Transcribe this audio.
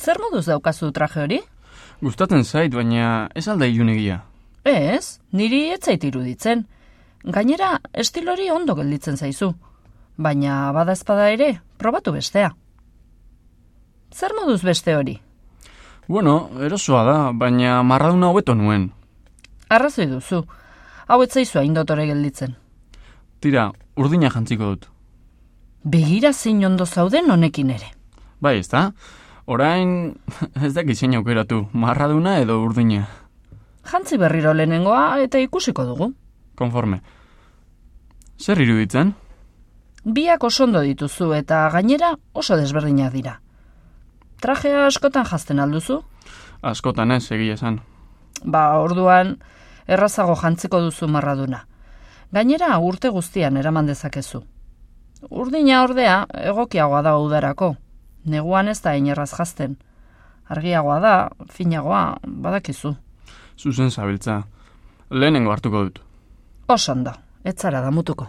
Zer moduz daukazu traje hori? Gustatzen zait, baina ez alda ilunegia. Ez, niri ez zait iruditzen. Gainera, estilori ondo gelditzen zaizu. Baina bada ezpada ere, probatu bestea. Zer moduz beste hori? Bueno, erosoa da, baina marraduna hobeto nuen. Arrazoi duzu. Hau ez zaizu hain dotore gelditzen. Tira, urdina jantziko dut. Begira zein ondo zauden honekin ere. Bai, ez da? Orain, ez dakit zein aukeratu, marraduna edo urdina. Jantzi berriro lehenengoa eta ikusiko dugu. Konforme. Zer iruditzen? Biak oso ondo dituzu eta gainera oso desberdinak dira. Trajea askotan jazten alduzu? Askotan ez, egia esan. Ba, orduan, errazago jantziko duzu marraduna. Gainera, urte guztian eraman dezakezu. Urdina ordea, egokiagoa da udarako. Neguan ez da inerraz jazten. Argiagoa da, finagoa, badakizu. Zuzen zabiltza. Lehenengo hartuko dut. Oso ondo, ez zara damutuko.